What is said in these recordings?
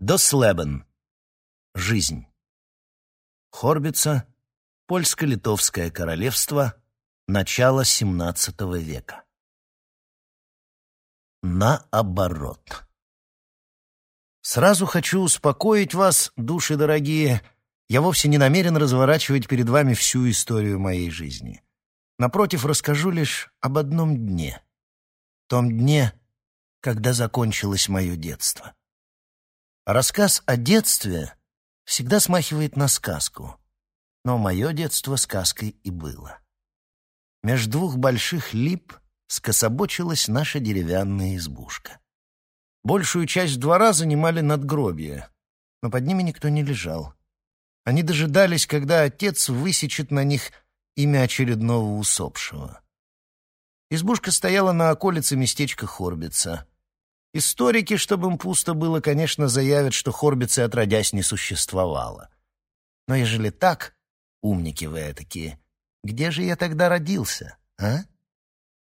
Дослебен. Жизнь. Хорбица. Польско-литовское королевство. Начало XVII века. Наоборот. Сразу хочу успокоить вас, души дорогие. Я вовсе не намерен разворачивать перед вами всю историю моей жизни. Напротив, расскажу лишь об одном дне. Том дне, когда закончилось мое детство. Рассказ о детстве всегда смахивает на сказку, но мое детство сказкой и было. Меж двух больших лип скособочилась наша деревянная избушка. Большую часть двора занимали надгробия, но под ними никто не лежал. Они дожидались, когда отец высечет на них имя очередного усопшего. Избушка стояла на околице местечка Хорбица. Историки, чтобы им пусто было, конечно, заявят, что Хорбицы отродясь не существовало. Но ежели так, умники вы такие, где же я тогда родился, а?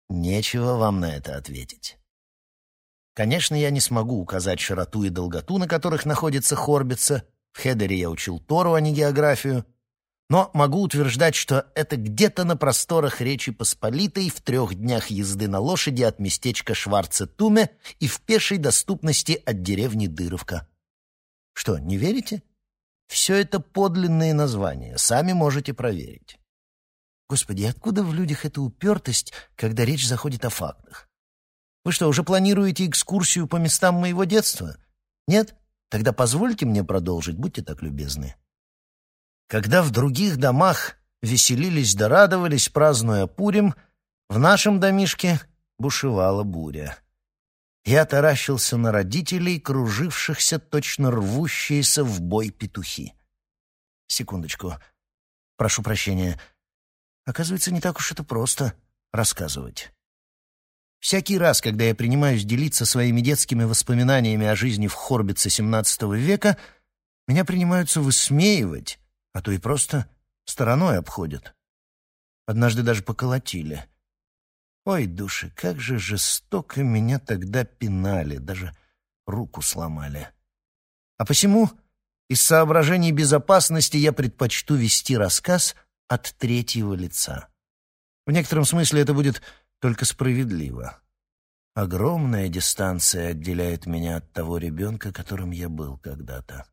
Нечего вам на это ответить. Конечно, я не смогу указать широту и долготу, на которых находится Хорбица. В Хедере я учил Тору, а не географию но могу утверждать, что это где-то на просторах Речи Посполитой в трех днях езды на лошади от местечка Шварце-Туме и в пешей доступности от деревни Дыровка. Что, не верите? Все это подлинные названия, сами можете проверить. Господи, откуда в людях эта упертость, когда речь заходит о фактах? Вы что, уже планируете экскурсию по местам моего детства? Нет? Тогда позвольте мне продолжить, будьте так любезны. Когда в других домах веселились да радовались, празднуя Пурим, в нашем домишке бушевала буря. Я таращился на родителей, кружившихся, точно рвущиеся в бой петухи. Секундочку. Прошу прощения. Оказывается, не так уж это просто рассказывать. Всякий раз, когда я принимаюсь делиться своими детскими воспоминаниями о жизни в Хорбице XVII века, меня принимаются высмеивать, а то и просто стороной обходят. Однажды даже поколотили. Ой, души, как же жестоко меня тогда пинали, даже руку сломали. А посему из соображений безопасности я предпочту вести рассказ от третьего лица. В некотором смысле это будет только справедливо. Огромная дистанция отделяет меня от того ребенка, которым я был когда-то.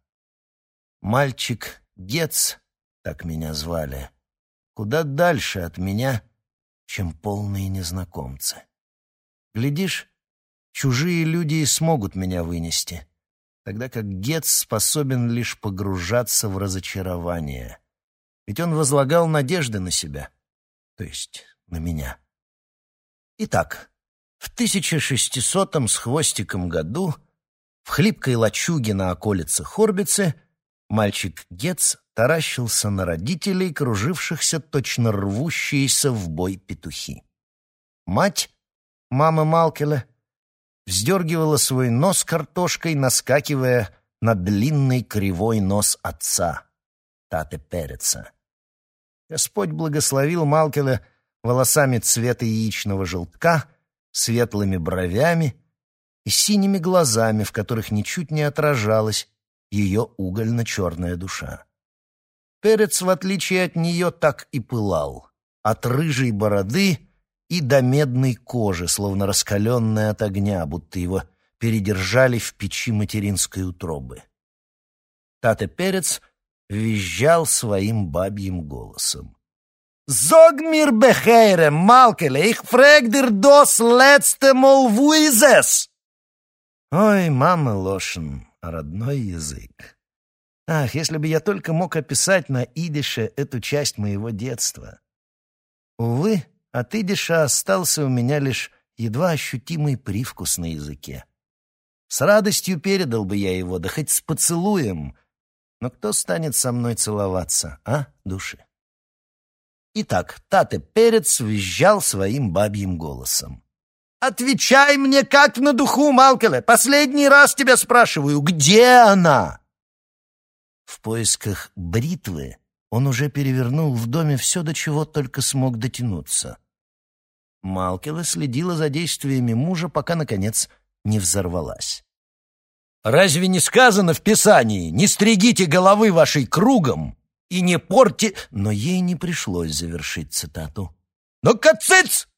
Мальчик Гец, так меня звали, куда дальше от меня, чем полные незнакомцы. Глядишь, чужие люди и смогут меня вынести, тогда как Гец способен лишь погружаться в разочарование. Ведь он возлагал надежды на себя, то есть на меня. Итак, в 1600 с хвостиком году в хлипкой лачуге на околице Хорбицы Мальчик Гец таращился на родителей, кружившихся точно рвущиеся в бой петухи. Мать, мама Малкеля, вздергивала свой нос картошкой, наскакивая на длинный кривой нос отца, Таты Переца. Господь благословил Малкеля волосами цвета яичного желтка, светлыми бровями и синими глазами, в которых ничуть не отражалось ее угольно-черная душа. Перец, в отличие от нее, так и пылал. От рыжей бороды и до медной кожи, словно раскаленная от огня, будто его передержали в печи материнской утробы. Тата Перец визжал своим бабьим голосом. «Зог мир бехейре, Малкеле, их фрэгдер дос лецте вуизес!» «Ой, мама Лошин, родной язык. Ах, если бы я только мог описать на идише эту часть моего детства. Увы, от идиша остался у меня лишь едва ощутимый привкус на языке. С радостью передал бы я его, да хоть с поцелуем. Но кто станет со мной целоваться, а, души? Итак, Тате Перец визжал своим бабьим голосом. Отвечай мне как на духу, Малкеле. Последний раз тебя спрашиваю, где она? В поисках бритвы он уже перевернул в доме все, до чего только смог дотянуться. Малкела следила за действиями мужа, пока, наконец, не взорвалась. Разве не сказано в Писании «Не стригите головы вашей кругом и не порти...» Но ей не пришлось завершить цитату. «Но кацец!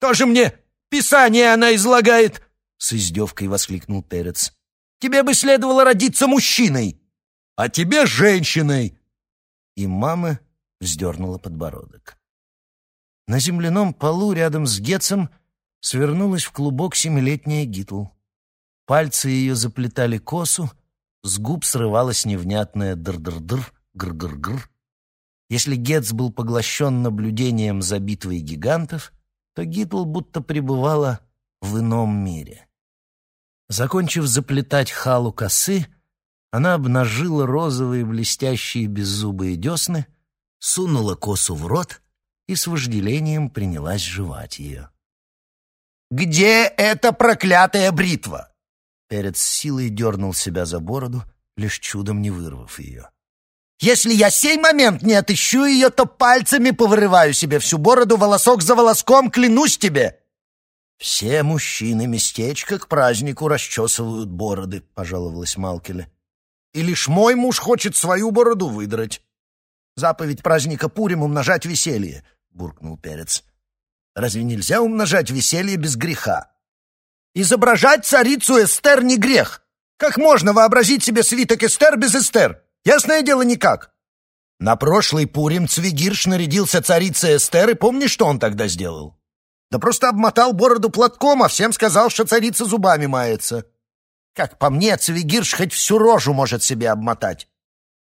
Тоже мне Писание она излагает!» С издевкой воскликнул Перец. «Тебе бы следовало родиться мужчиной, а тебе женщиной!» И мама вздернула подбородок. На земляном полу рядом с Гетцем свернулась в клубок семилетняя Гитл. Пальцы ее заплетали косу, с губ срывалось невнятное др-др-др, гр-гр-гр. Если Гетц был поглощен наблюдением за битвой гигантов, то Гитл будто пребывала в ином мире. Закончив заплетать халу косы, она обнажила розовые блестящие беззубые десны, сунула косу в рот и с вожделением принялась жевать ее. «Где эта проклятая бритва?» Перец силой дернул себя за бороду, лишь чудом не вырвав ее. «Если я сей момент не отыщу ее, то пальцами повырываю себе всю бороду волосок за волоском, клянусь тебе!» «Все мужчины местечко к празднику расчесывают бороды», — пожаловалась Малкеле. «И лишь мой муж хочет свою бороду выдрать. Заповедь праздника Пурим — умножать веселье», — буркнул Перец. «Разве нельзя умножать веселье без греха?» Изображать царицу Эстер не грех. Как можно вообразить себе свиток Эстер без Эстер? Ясное дело, никак. На прошлый Пурим Цвигирш нарядился царицей Эстер, и помнишь, что он тогда сделал? Да просто обмотал бороду платком, а всем сказал, что царица зубами мается. Как по мне, Цвигирш хоть всю рожу может себе обмотать.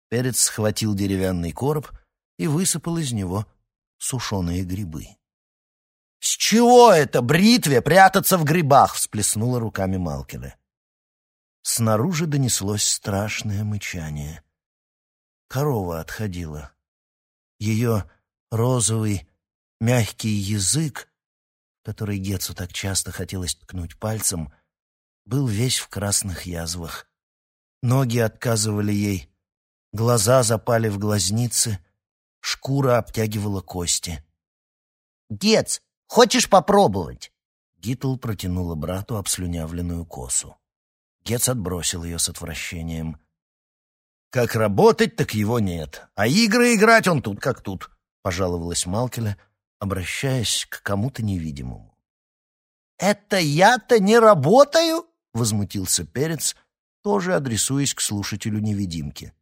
Перец схватил деревянный короб и высыпал из него сушеные грибы. «С чего это бритве прятаться в грибах?» — всплеснула руками Малкина. Снаружи донеслось страшное мычание. Корова отходила. Ее розовый, мягкий язык, который Гецу так часто хотелось ткнуть пальцем, был весь в красных язвах. Ноги отказывали ей, глаза запали в глазницы, шкура обтягивала кости. «Гец, Хочешь попробовать?» Гитл протянула брату обслюнявленную косу. Гец отбросил ее с отвращением. «Как работать, так его нет. А игры играть он тут как тут», — пожаловалась Малкеля, обращаясь к кому-то невидимому. «Это я-то не работаю?» — возмутился Перец, тоже адресуясь к слушателю-невидимке.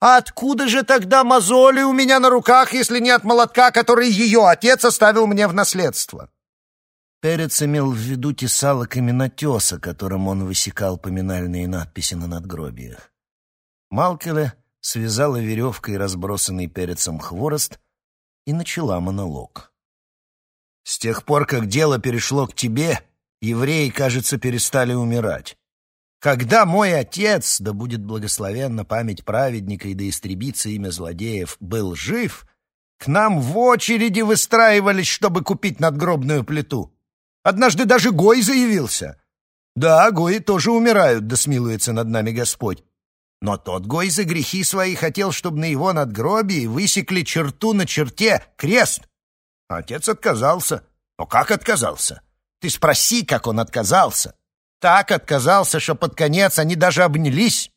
А откуда же тогда мозоли у меня на руках, если не от молотка, который ее отец оставил мне в наследство?» Перец имел в виду тесало каменотеса, которым он высекал поминальные надписи на надгробиях. Малкеле связала веревкой разбросанный перецем хворост и начала монолог. «С тех пор, как дело перешло к тебе, евреи, кажется, перестали умирать. Когда мой отец, да будет благословенна память праведника и да истребится имя злодеев, был жив, к нам в очереди выстраивались, чтобы купить надгробную плиту. Однажды даже Гой заявился. Да, Гои тоже умирают, да смилуется над нами Господь. Но тот Гой за грехи свои хотел, чтобы на его надгробии высекли черту на черте, крест. Отец отказался. Но как отказался? Ты спроси, как он отказался так отказался, что под конец они даже обнялись.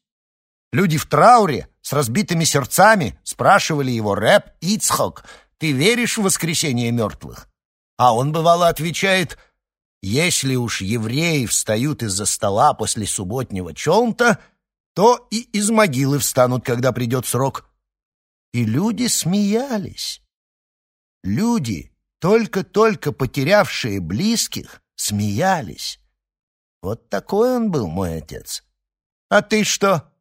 Люди в трауре, с разбитыми сердцами, спрашивали его, «Рэп Ицхок, ты веришь в воскресение мертвых?» А он, бывало, отвечает, «Если уж евреи встают из-за стола после субботнего челнта, то и из могилы встанут, когда придет срок». И люди смеялись. Люди, только-только потерявшие близких, смеялись. Вот такой он был, мой отец. А ты что?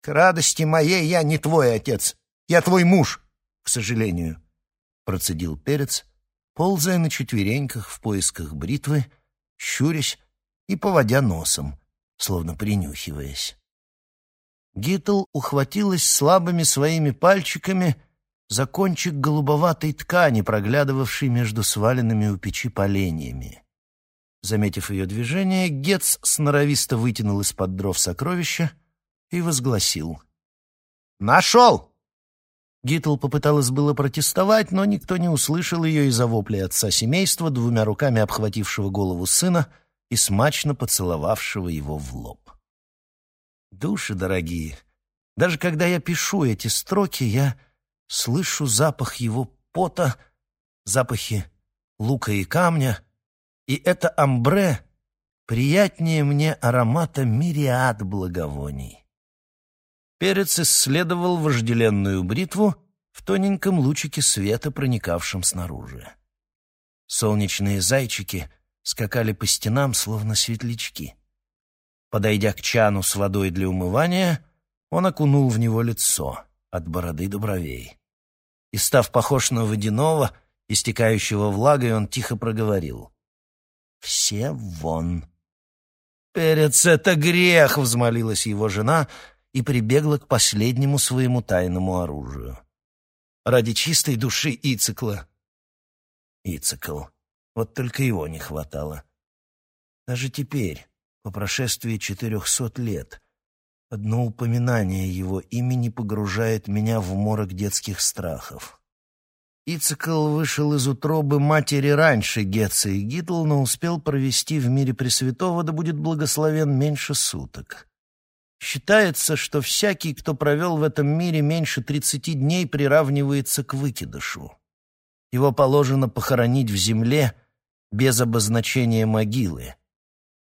К радости моей я не твой отец. Я твой муж, к сожалению. Процедил перец, ползая на четвереньках в поисках бритвы, щурясь и поводя носом, словно принюхиваясь. Гитл ухватилась слабыми своими пальчиками за кончик голубоватой ткани, проглядывавшей между сваленными у печи поленьями. Заметив ее движение, Гетц сноровисто вытянул из-под дров сокровища и возгласил. «Нашел!» Гитл попыталась было протестовать, но никто не услышал ее из-за вопли отца семейства, двумя руками обхватившего голову сына и смачно поцеловавшего его в лоб. Души дорогие, даже когда я пишу эти строки, я слышу запах его пота, запахи лука и камня, и это амбре приятнее мне аромата мириад благовоний. Перец исследовал вожделенную бритву в тоненьком лучике света, проникавшем снаружи. Солнечные зайчики скакали по стенам, словно светлячки. Подойдя к чану с водой для умывания, он окунул в него лицо, от бороды до бровей. И, став похож на водяного, истекающего влагой, он тихо проговорил. «Все вон!» «Перец — это грех!» — взмолилась его жена и прибегла к последнему своему тайному оружию. «Ради чистой души Ицикла!» Ицикл. Вот только его не хватало. Даже теперь, по прошествии четырехсот лет. Одно упоминание его имени погружает меня в морок детских страхов. Ицикл вышел из утробы матери раньше Гетца и Гитл, но успел провести в мире Пресвятого, да будет благословен, меньше суток. Считается, что всякий, кто провел в этом мире меньше тридцати дней, приравнивается к выкидышу. Его положено похоронить в земле без обозначения могилы,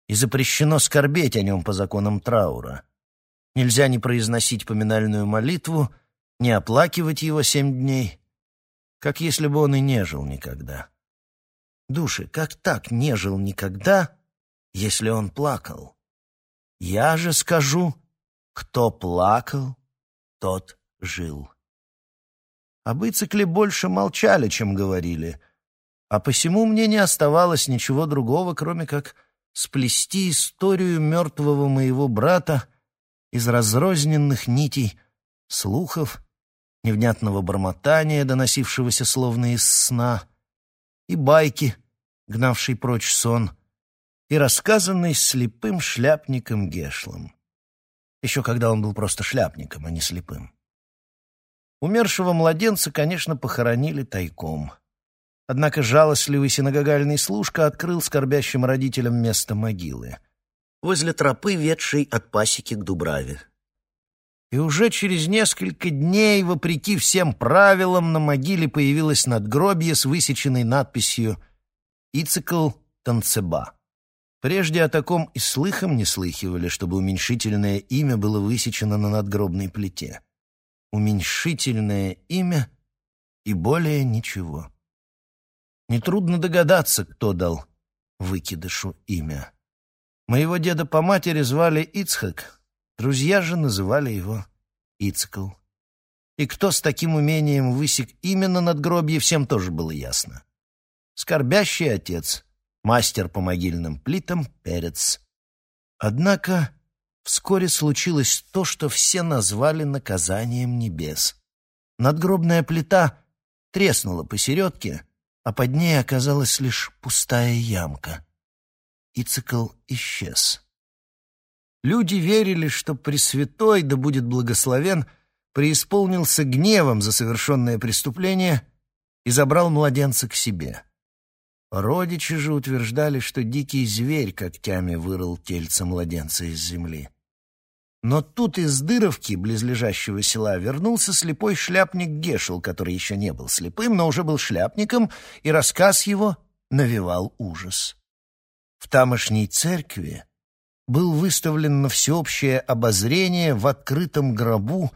и запрещено скорбеть о нем по законам траура. Нельзя ни произносить поминальную молитву, ни оплакивать его семь дней, как если бы он и не жил никогда. Души, как так не жил никогда, если он плакал? Я же скажу, кто плакал, тот жил. Об Ицекле больше молчали, чем говорили, а посему мне не оставалось ничего другого, кроме как сплести историю мертвого моего брата из разрозненных нитей слухов, невнятного бормотания, доносившегося словно из сна, и байки, гнавшей прочь сон, и рассказанной слепым шляпником Гешлом. Еще когда он был просто шляпником, а не слепым. Умершего младенца, конечно, похоронили тайком — Однако жалостливый синагогальный служка открыл скорбящим родителям место могилы. Возле тропы, ведшей от пасеки к Дубраве. И уже через несколько дней, вопреки всем правилам, на могиле появилось надгробье с высеченной надписью «Ицикл Танцеба». Прежде о таком и слыхом не слыхивали, чтобы уменьшительное имя было высечено на надгробной плите. Уменьшительное имя и более ничего. Нетрудно догадаться, кто дал выкидышу имя. Моего деда по матери звали Ицхак, друзья же называли его Ицкл. И кто с таким умением высек именно над надгробье, всем тоже было ясно. Скорбящий отец, мастер по могильным плитам, перец. Однако вскоре случилось то, что все назвали наказанием небес. Надгробная плита треснула посередке, а под ней оказалась лишь пустая ямка. И цикл исчез. Люди верили, что Пресвятой, да будет благословен, преисполнился гневом за совершенное преступление и забрал младенца к себе. Родичи же утверждали, что дикий зверь когтями вырыл тельце младенца из земли. Но тут из Дыровки, близлежащего села, вернулся слепой шляпник Гешел, который еще не был слепым, но уже был шляпником, и рассказ его навевал ужас. В тамошней церкви был выставлен на всеобщее обозрение в открытом гробу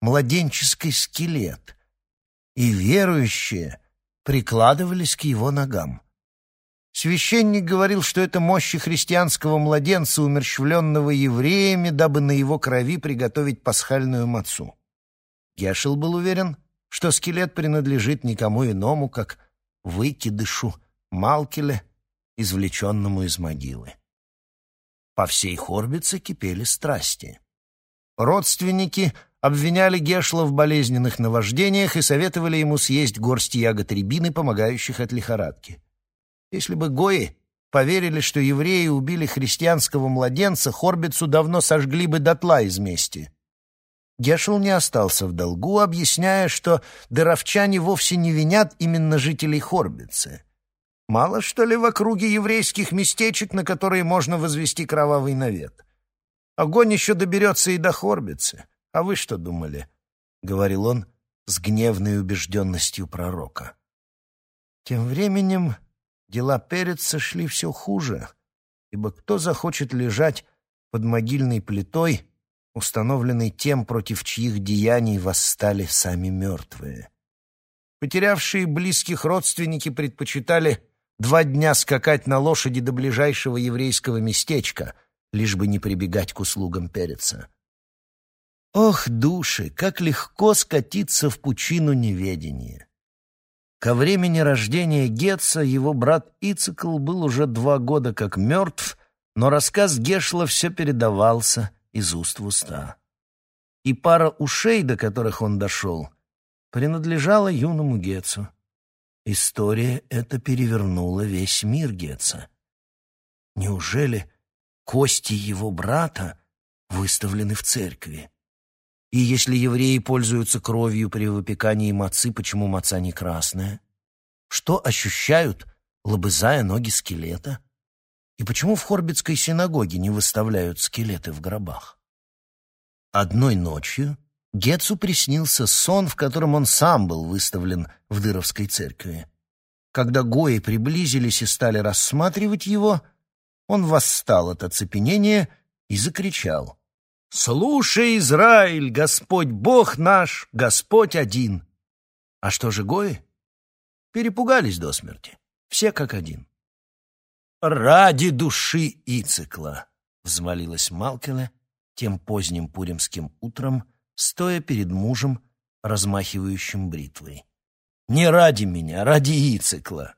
младенческий скелет, и верующие прикладывались к его ногам. Священник говорил, что это мощи христианского младенца, умерщвленного евреями, дабы на его крови приготовить пасхальную мацу. Гешел был уверен, что скелет принадлежит никому иному, как выкидышу Малкеле, извлеченному из могилы. По всей Хорбице кипели страсти. Родственники обвиняли Гешла в болезненных наваждениях и советовали ему съесть горсть ягод рябины, помогающих от лихорадки. Если бы гои поверили, что евреи убили христианского младенца, Хорбицу давно сожгли бы дотла из мести. Гешел не остался в долгу, объясняя, что дыровчане вовсе не винят именно жителей Хорбицы. Мало, что ли, в округе еврейских местечек, на которые можно возвести кровавый навет. Огонь еще доберется и до Хорбицы. А вы что думали?» — говорил он с гневной убежденностью пророка. Тем временем дела Переца шли все хуже, ибо кто захочет лежать под могильной плитой, установленной тем, против чьих деяний восстали сами мертвые? Потерявшие близких родственники предпочитали два дня скакать на лошади до ближайшего еврейского местечка, лишь бы не прибегать к услугам Переца. Ох, души, как легко скатиться в пучину неведения! Ко времени рождения Гетца его брат Ицикл был уже два года как мертв, но рассказ Гешла все передавался из уст в уста. И пара ушей, до которых он дошел, принадлежала юному Гетцу. История эта перевернула весь мир Гетца. Неужели кости его брата выставлены в церкви? И если евреи пользуются кровью при выпекании мацы, почему маца не красная? Что ощущают, лобызая ноги скелета? И почему в Хорбитской синагоге не выставляют скелеты в гробах? Одной ночью Гетцу приснился сон, в котором он сам был выставлен в Дыровской церкви. Когда гои приблизились и стали рассматривать его, он восстал от оцепенения и закричал. «Слушай, Израиль, Господь Бог наш, Господь один!» А что же гои? Перепугались до смерти, все как один. «Ради души Ицикла!» — взмолилась Малкеле тем поздним пуримским утром, стоя перед мужем, размахивающим бритвой. «Не ради меня, ради Ицикла!»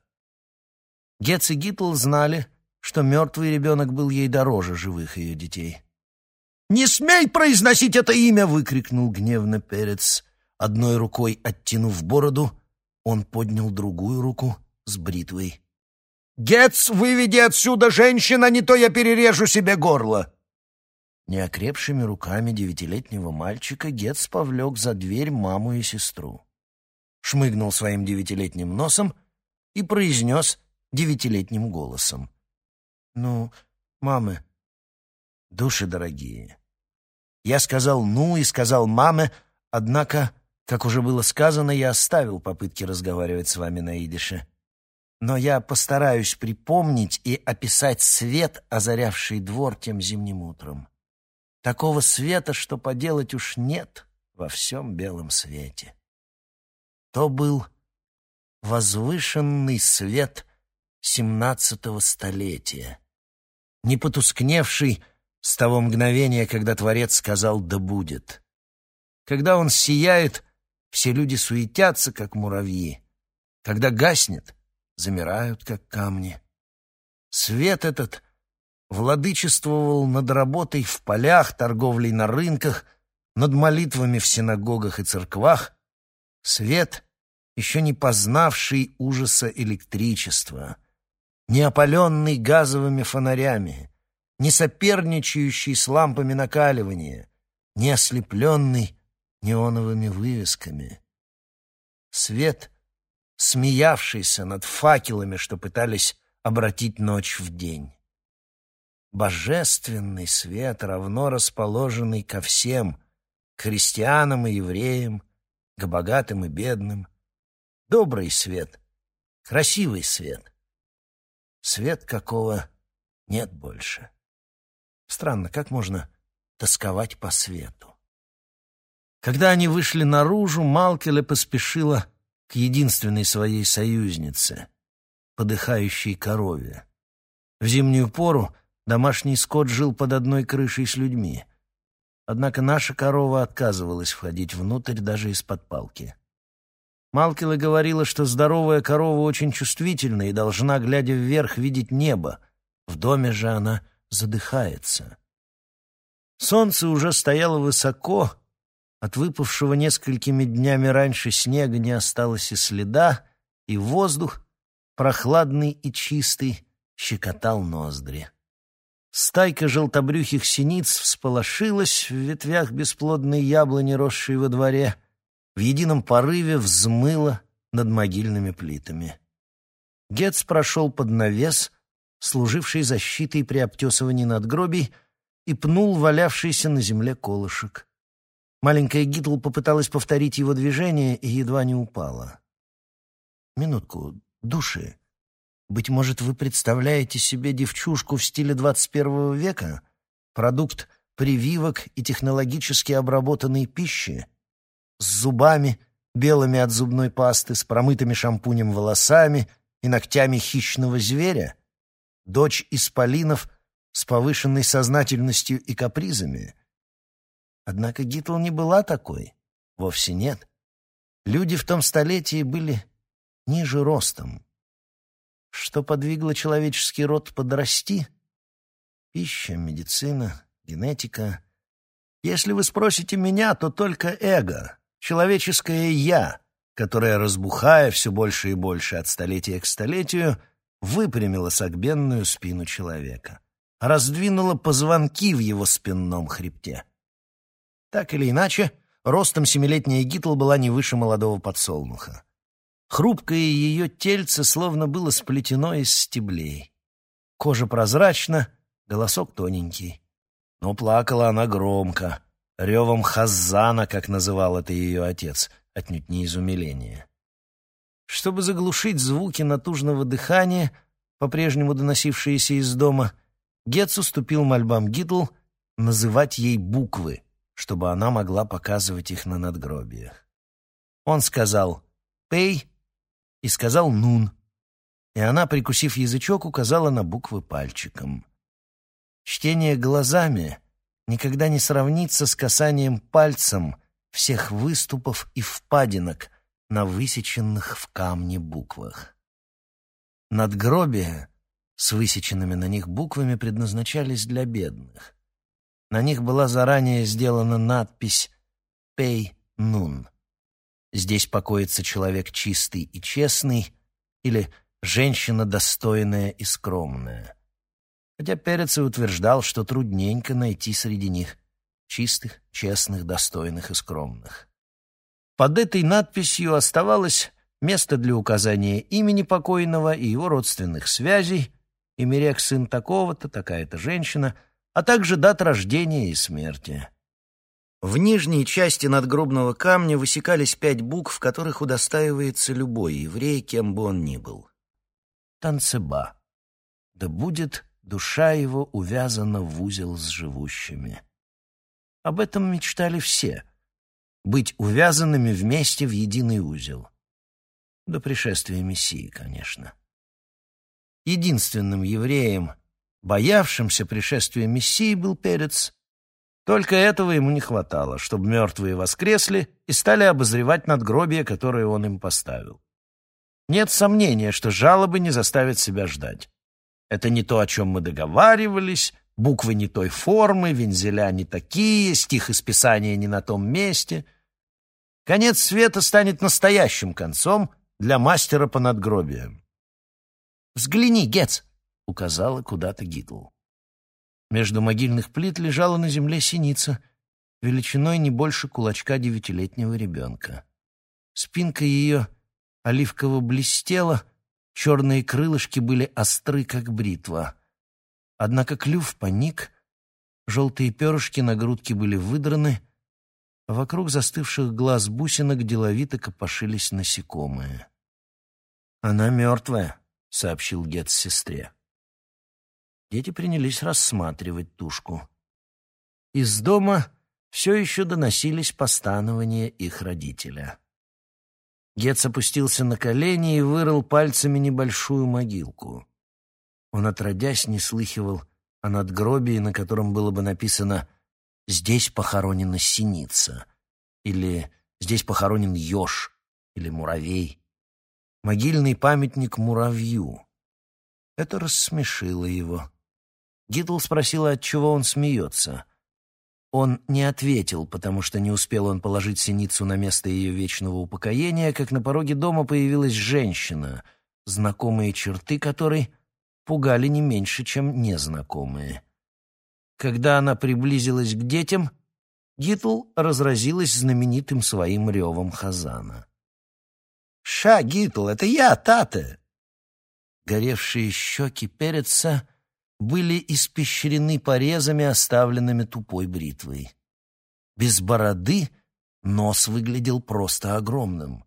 Гец и Гитл знали, что мертвый ребенок был ей дороже живых ее детей. «Не смей произносить это имя!» — выкрикнул гневно Перец. Одной рукой оттянув бороду, он поднял другую руку с бритвой. «Гец, выведи отсюда женщина, не то я перережу себе горло!» Неокрепшими руками девятилетнего мальчика Гетц повлек за дверь маму и сестру. Шмыгнул своим девятилетним носом и произнес девятилетним голосом. «Ну, мамы, души дорогие». Я сказал «ну» и сказал «маме», однако, как уже было сказано, я оставил попытки разговаривать с вами на идише. Но я постараюсь припомнить и описать свет, озарявший двор тем зимним утром. Такого света, что поделать уж нет во всем белом свете. То был возвышенный свет семнадцатого столетия, не потускневший с того мгновения, когда Творец сказал «да будет». Когда он сияет, все люди суетятся, как муравьи. Когда гаснет, замирают, как камни. Свет этот владычествовал над работой в полях, торговлей на рынках, над молитвами в синагогах и церквах, свет, еще не познавший ужаса электричества, не опаленный газовыми фонарями, не соперничающий с лампами накаливания, не ослепленный неоновыми вывесками. Свет, смеявшийся над факелами, что пытались обратить ночь в день божественный свет, равно расположенный ко всем, к христианам и евреям, к богатым и бедным. Добрый свет, красивый свет. Свет, какого нет больше. Странно, как можно тосковать по свету? Когда они вышли наружу, Малкеле поспешила к единственной своей союзнице, подыхающей корове. В зимнюю пору Домашний скот жил под одной крышей с людьми. Однако наша корова отказывалась входить внутрь даже из-под палки. Малкила говорила, что здоровая корова очень чувствительна и должна, глядя вверх, видеть небо. В доме же она задыхается. Солнце уже стояло высоко, от выпавшего несколькими днями раньше снега не осталось и следа, и воздух, прохладный и чистый, щекотал ноздри. Стайка желтобрюхих синиц всполошилась в ветвях бесплодной яблони, росшей во дворе, в едином порыве взмыла над могильными плитами. Гетц прошел под навес, служивший защитой при обтесывании надгробий, и пнул валявшийся на земле колышек. Маленькая Гитл попыталась повторить его движение и едва не упала. «Минутку, души. Быть может, вы представляете себе девчушку в стиле 21 века? Продукт прививок и технологически обработанной пищи? С зубами, белыми от зубной пасты, с промытыми шампунем волосами и ногтями хищного зверя? Дочь исполинов с повышенной сознательностью и капризами? Однако Гитл не была такой. Вовсе нет. Люди в том столетии были ниже ростом, что подвигло человеческий род подрасти? Пища, медицина, генетика. Если вы спросите меня, то только эго, человеческое «я», которое, разбухая все больше и больше от столетия к столетию, выпрямило согбенную спину человека, раздвинуло позвонки в его спинном хребте. Так или иначе, ростом семилетняя Гитл была не выше молодого подсолнуха. Хрупкое ее тельце словно было сплетено из стеблей. Кожа прозрачна, голосок тоненький. Но плакала она громко, ревом хазана, как называл это ее отец, отнюдь не из умиления. Чтобы заглушить звуки натужного дыхания, по-прежнему доносившиеся из дома, Гетц уступил мольбам Гитл называть ей буквы, чтобы она могла показывать их на надгробиях. Он сказал «Пей», и сказал «нун». И она, прикусив язычок, указала на буквы пальчиком. Чтение глазами никогда не сравнится с касанием пальцем всех выступов и впадинок на высеченных в камне буквах. Надгробия с высеченными на них буквами предназначались для бедных. На них была заранее сделана надпись «Пей Нун». Здесь покоится человек чистый и честный или женщина достойная и скромная. Хотя Перец и утверждал, что трудненько найти среди них чистых, честных, достойных и скромных. Под этой надписью оставалось место для указания имени покойного и его родственных связей, Имерек сын такого-то, такая-то женщина, а также дат рождения и смерти. В нижней части надгробного камня высекались пять букв, которых удостаивается любой еврей, кем бы он ни был. Танцеба. Да будет душа его увязана в узел с живущими. Об этом мечтали все. Быть увязанными вместе в единый узел. До пришествия Мессии, конечно. Единственным евреем, боявшимся пришествия Мессии, был Перец, только этого ему не хватало, чтобы мертвые воскресли и стали обозревать надгробие, которое он им поставил. Нет сомнения, что жалобы не заставят себя ждать. Это не то, о чем мы договаривались, буквы не той формы, вензеля не такие, стих из Писания не на том месте. Конец света станет настоящим концом для мастера по надгробиям. «Взгляни, Гец!» — указала куда-то Гитл. Между могильных плит лежала на земле синица, величиной не больше кулачка девятилетнего ребенка. Спинка ее оливково блестела, черные крылышки были остры, как бритва. Однако клюв поник, желтые перышки на грудке были выдраны, вокруг застывших глаз бусинок деловито копошились насекомые. «Она мертвая», — сообщил Гетц сестре. Дети принялись рассматривать тушку. Из дома все еще доносились постанования их родителя. Гец опустился на колени и вырыл пальцами небольшую могилку. Он, отродясь, не слыхивал о надгробии, на котором было бы написано «Здесь похоронена синица» или «Здесь похоронен еж» или «Муравей». Могильный памятник муравью. Это рассмешило его. Гидл спросила, от чего он смеется. Он не ответил, потому что не успел он положить синицу на место ее вечного упокоения, как на пороге дома появилась женщина, знакомые черты которой пугали не меньше, чем незнакомые. Когда она приблизилась к детям, Гитл разразилась знаменитым своим ревом Хазана. «Ша, Гитл, это я, Тата!» Горевшие щеки Переца были испещрены порезами, оставленными тупой бритвой. Без бороды нос выглядел просто огромным.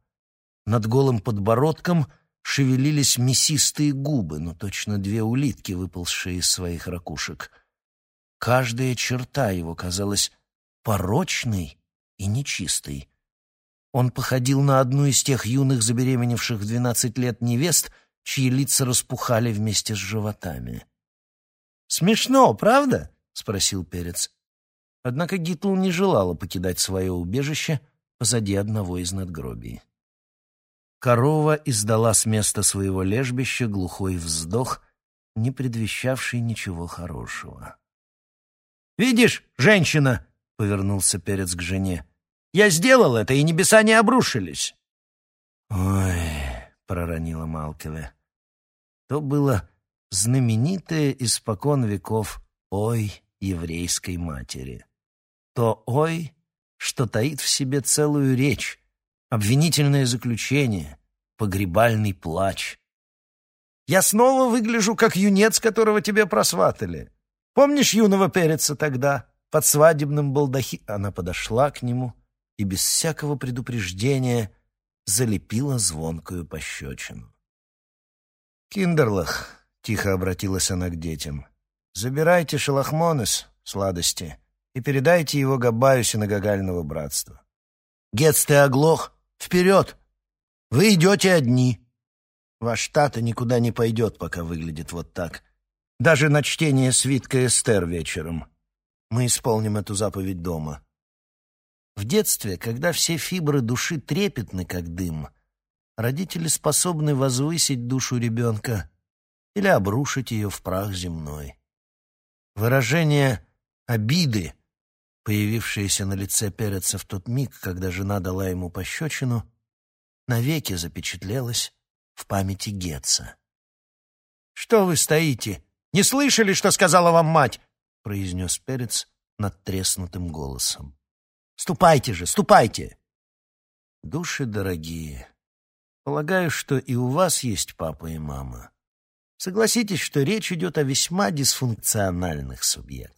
Над голым подбородком шевелились мясистые губы, но точно две улитки, выползшие из своих ракушек. Каждая черта его казалась порочной и нечистой. Он походил на одну из тех юных забеременевших в двенадцать лет невест, чьи лица распухали вместе с животами. «Смешно, правда?» — спросил Перец. Однако Гитл не желала покидать свое убежище позади одного из надгробий. Корова издала с места своего лежбища глухой вздох, не предвещавший ничего хорошего. «Видишь, женщина!» — повернулся Перец к жене. «Я сделал это, и небеса не обрушились!» «Ой!» — проронила Малкеле. То было знаменитое испокон веков «Ой!» еврейской матери. То «Ой!» что таит в себе целую речь, обвинительное заключение, погребальный плач. «Я снова выгляжу, как юнец, которого тебе просватали. Помнишь юного переца тогда, под свадебным балдахи...» Она подошла к нему и без всякого предупреждения залепила звонкую пощечину. «Киндерлах», — тихо обратилась она к детям, — «забирайте шелахмонес, сладости, и передайте его Габаю синагогального братства. Гец, ты оглох? Вперед! Вы идете одни. Ваш штата никуда не пойдет, пока выглядит вот так. Даже на чтение свитка Эстер вечером. Мы исполним эту заповедь дома. В детстве, когда все фибры души трепетны, как дым, родители способны возвысить душу ребенка или обрушить ее в прах земной. Выражение обиды, появившееся на лице Переца в тот миг, когда жена дала ему пощечину, навеки запечатлелось в памяти Гетца. «Что вы стоите? Не слышали, что сказала вам мать?» — произнес Перец над треснутым голосом. «Ступайте же, ступайте!» «Души дорогие, полагаю, что и у вас есть папа и мама. Согласитесь, что речь идет о весьма дисфункциональных субъектах.